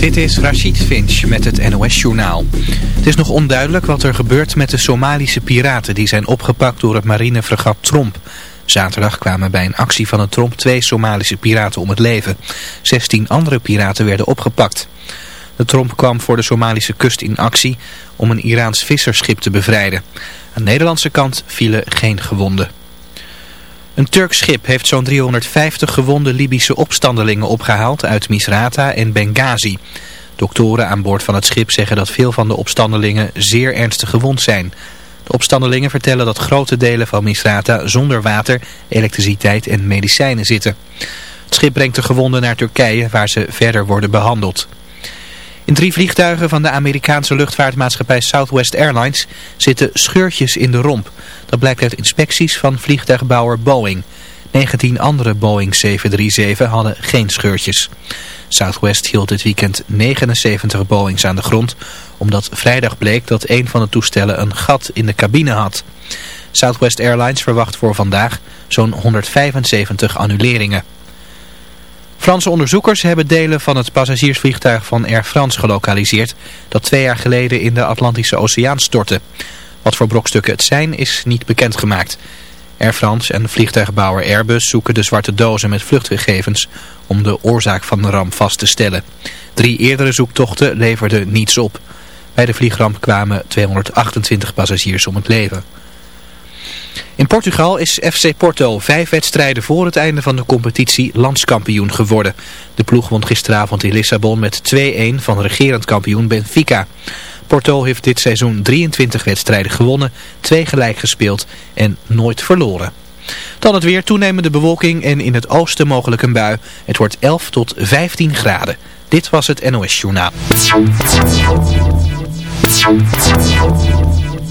Dit is Rachid Finch met het NOS-journaal. Het is nog onduidelijk wat er gebeurt met de Somalische piraten die zijn opgepakt door het marinefregat Tromp. Zaterdag kwamen bij een actie van het Tromp twee Somalische piraten om het leven. 16 andere piraten werden opgepakt. De Tromp kwam voor de Somalische kust in actie om een Iraans visserschip te bevrijden. Aan de Nederlandse kant vielen geen gewonden. Een Turks schip heeft zo'n 350 gewonde Libische opstandelingen opgehaald uit Misrata en Benghazi. Doktoren aan boord van het schip zeggen dat veel van de opstandelingen zeer ernstig gewond zijn. De opstandelingen vertellen dat grote delen van Misrata zonder water, elektriciteit en medicijnen zitten. Het schip brengt de gewonden naar Turkije waar ze verder worden behandeld. In drie vliegtuigen van de Amerikaanse luchtvaartmaatschappij Southwest Airlines zitten scheurtjes in de romp. Dat blijkt uit inspecties van vliegtuigbouwer Boeing. 19 andere Boeing 737 hadden geen scheurtjes. Southwest hield dit weekend 79 Boeings aan de grond, omdat vrijdag bleek dat een van de toestellen een gat in de cabine had. Southwest Airlines verwacht voor vandaag zo'n 175 annuleringen. Franse onderzoekers hebben delen van het passagiersvliegtuig van Air France gelokaliseerd dat twee jaar geleden in de Atlantische Oceaan stortte. Wat voor brokstukken het zijn is niet bekendgemaakt. Air France en vliegtuigbouwer Airbus zoeken de zwarte dozen met vluchtgegevens om de oorzaak van de ramp vast te stellen. Drie eerdere zoektochten leverden niets op. Bij de vliegramp kwamen 228 passagiers om het leven. In Portugal is FC Porto vijf wedstrijden voor het einde van de competitie landskampioen geworden. De ploeg won gisteravond in Lissabon met 2-1 van regerend kampioen Benfica. Porto heeft dit seizoen 23 wedstrijden gewonnen, twee gelijk gespeeld en nooit verloren. Dan het weer, toenemende bewolking en in het oosten mogelijk een bui. Het wordt 11 tot 15 graden. Dit was het NOS Journaal.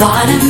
bottom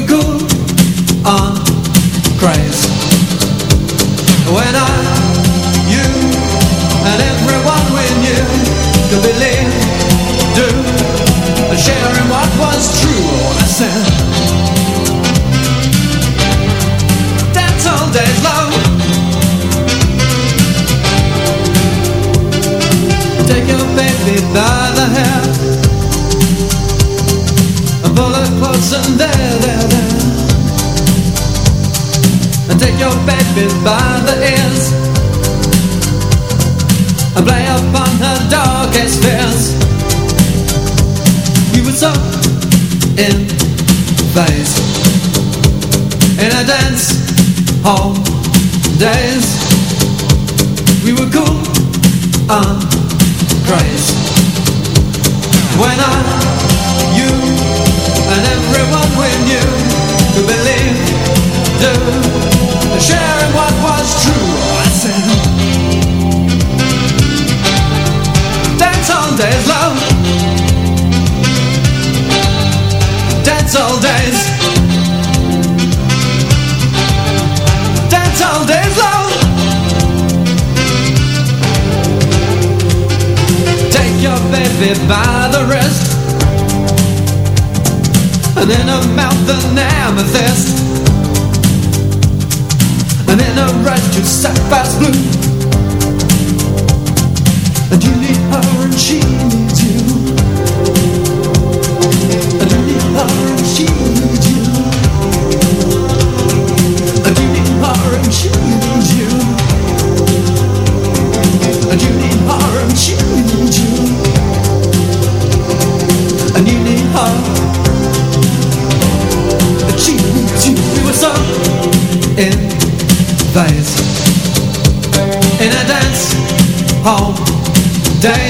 difficult. it by the ears. And play upon her darkest fears. You would so in phase. In a dance hall days. We were cool and crazy. When I days love. That's all days. That's all days long. Take your baby by the wrist. And in her mouth an amethyst. And in her red you sapphire blue. Home. day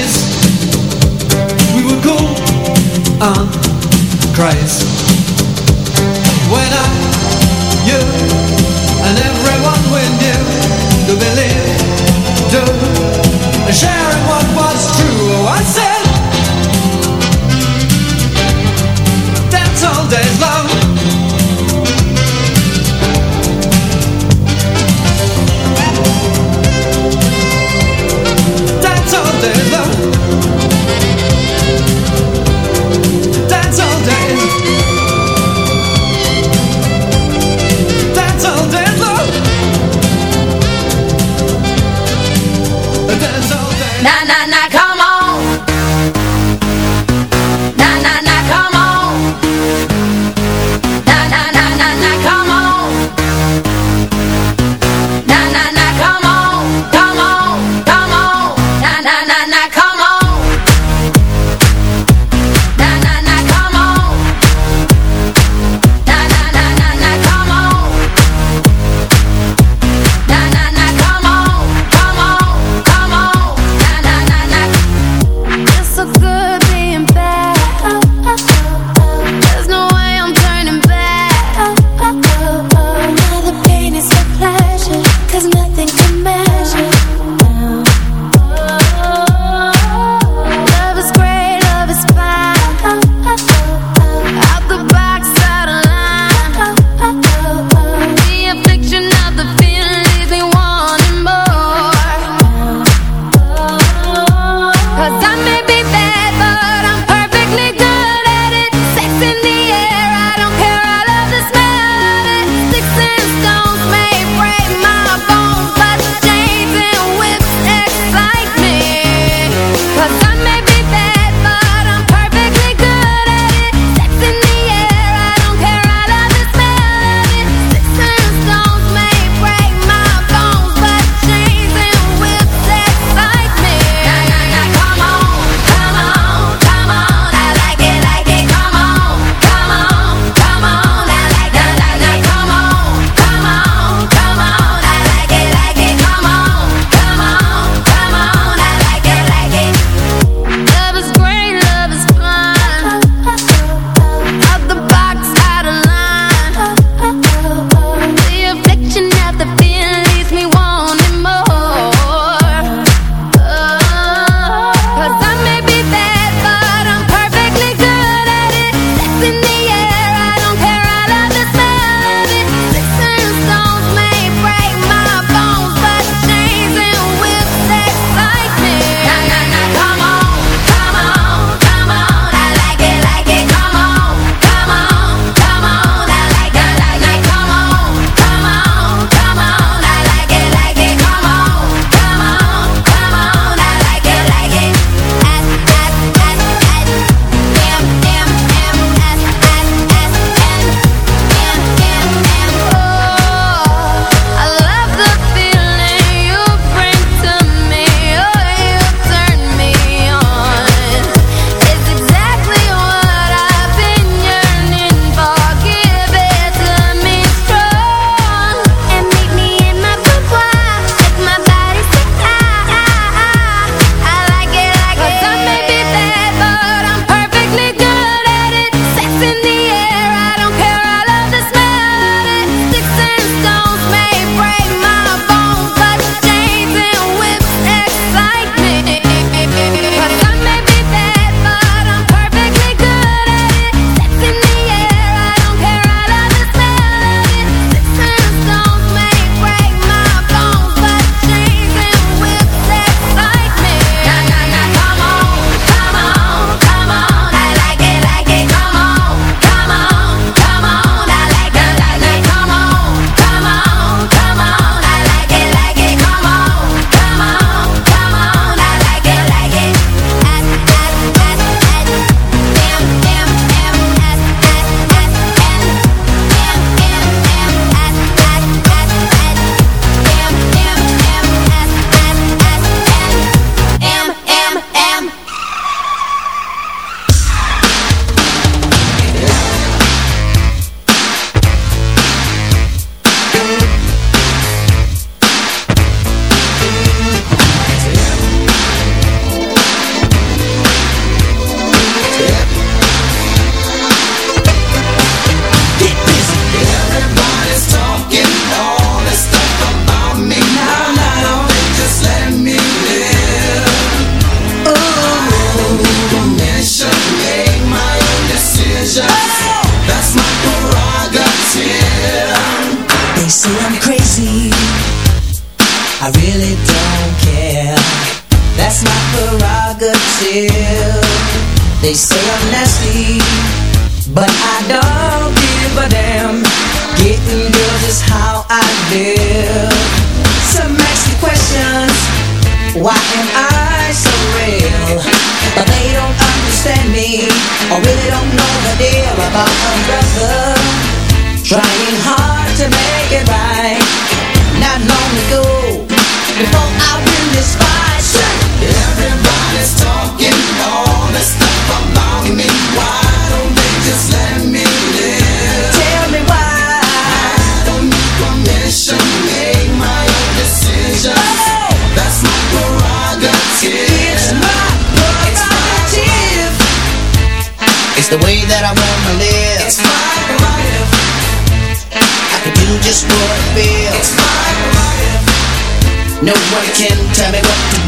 say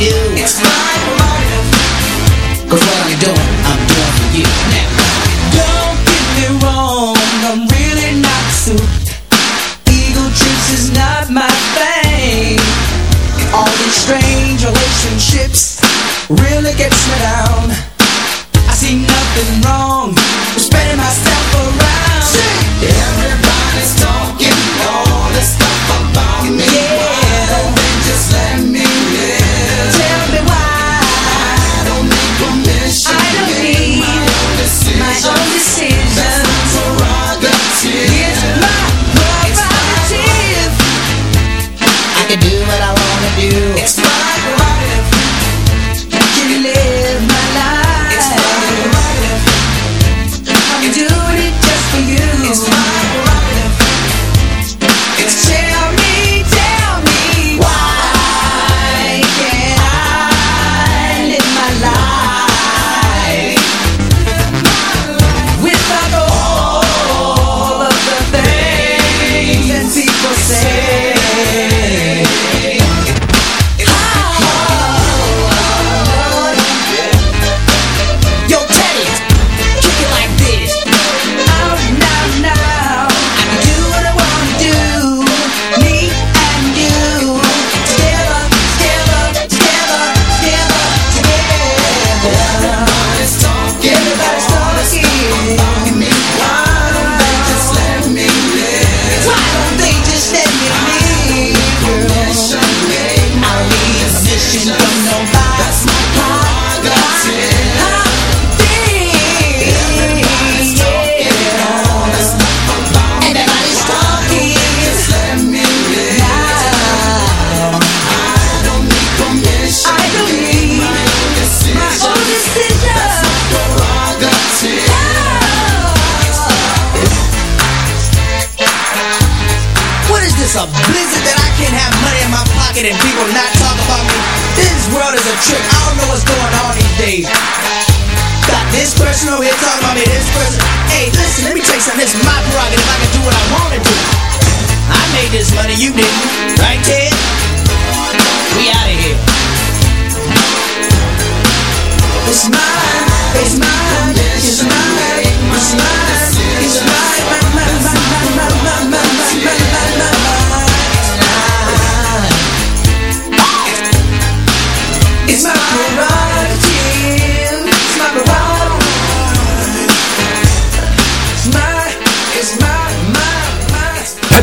do. It's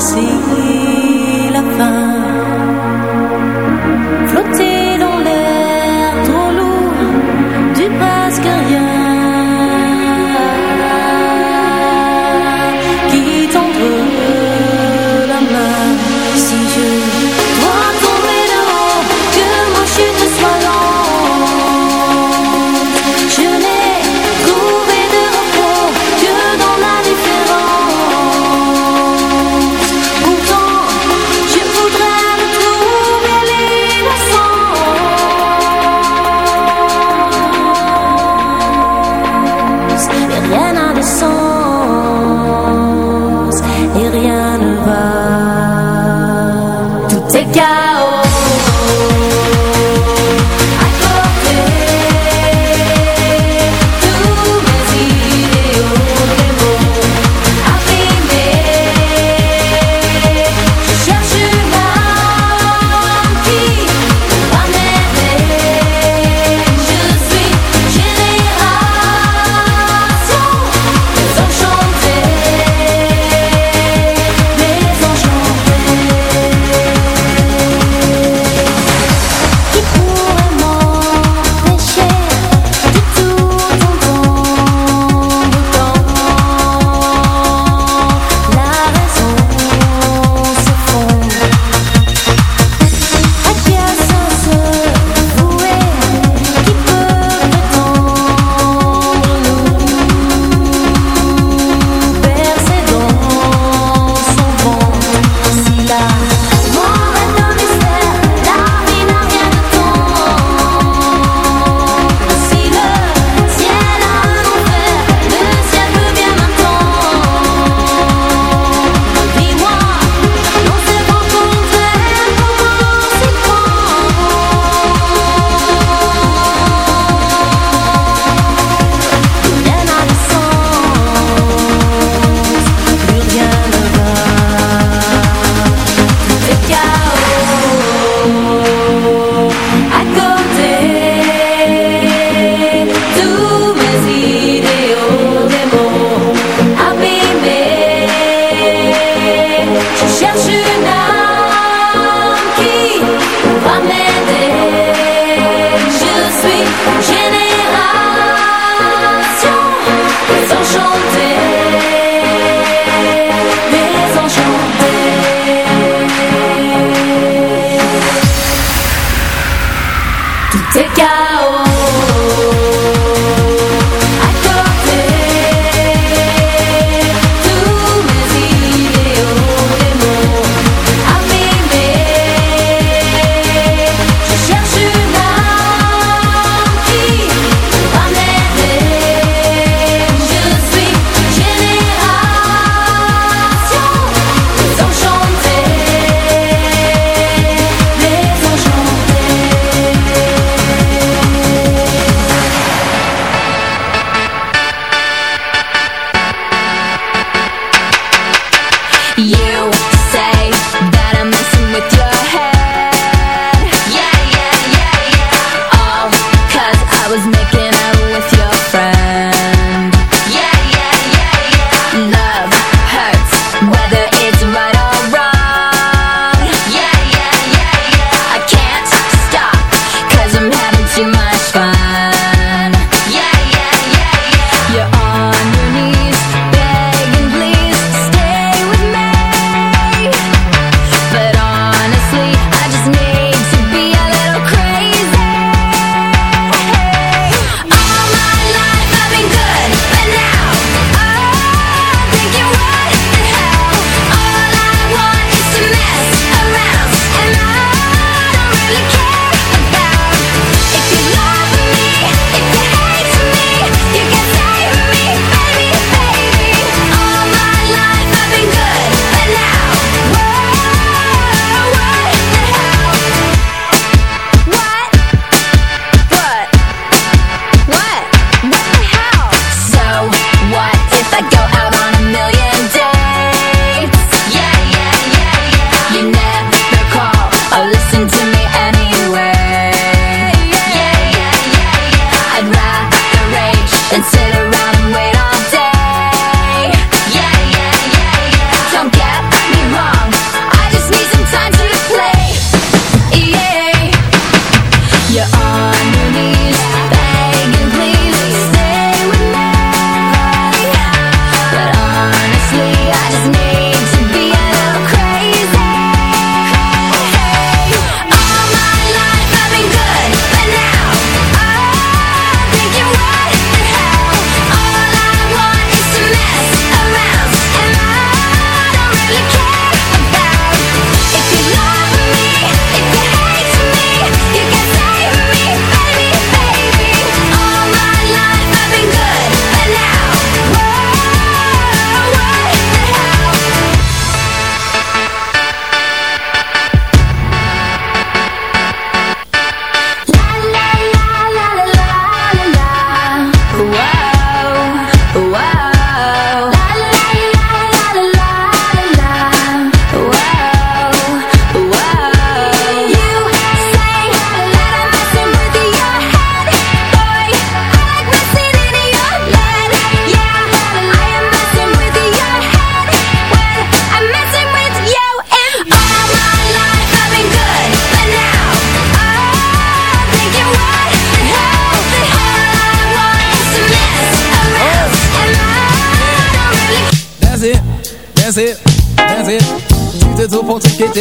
see.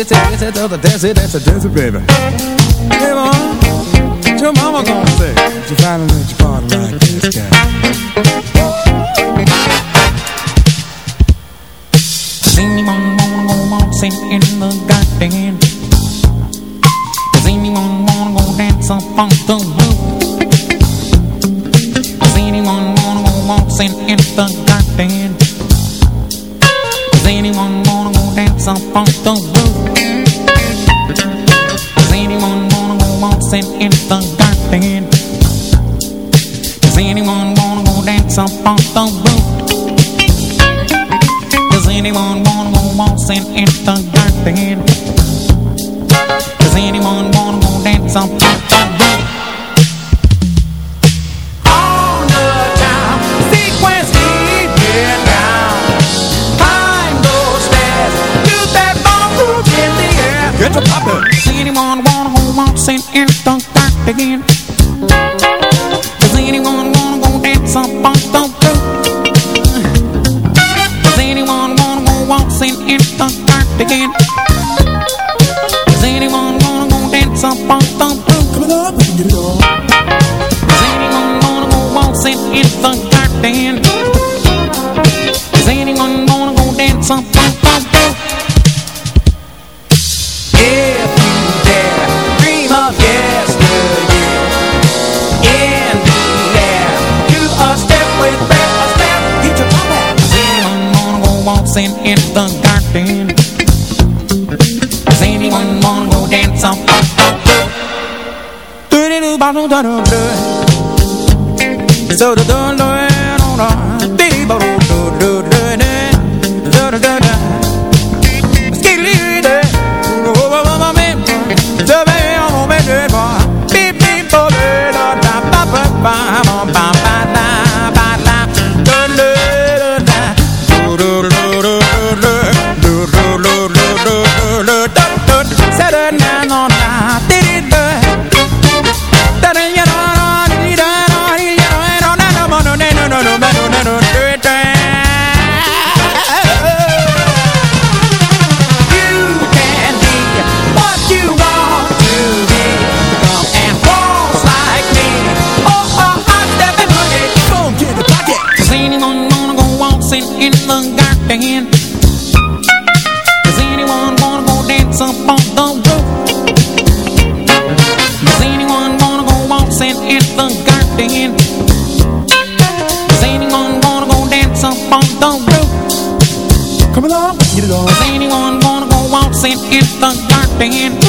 It's it, it's a, it's a, dance it, dance dance baby hip hop stand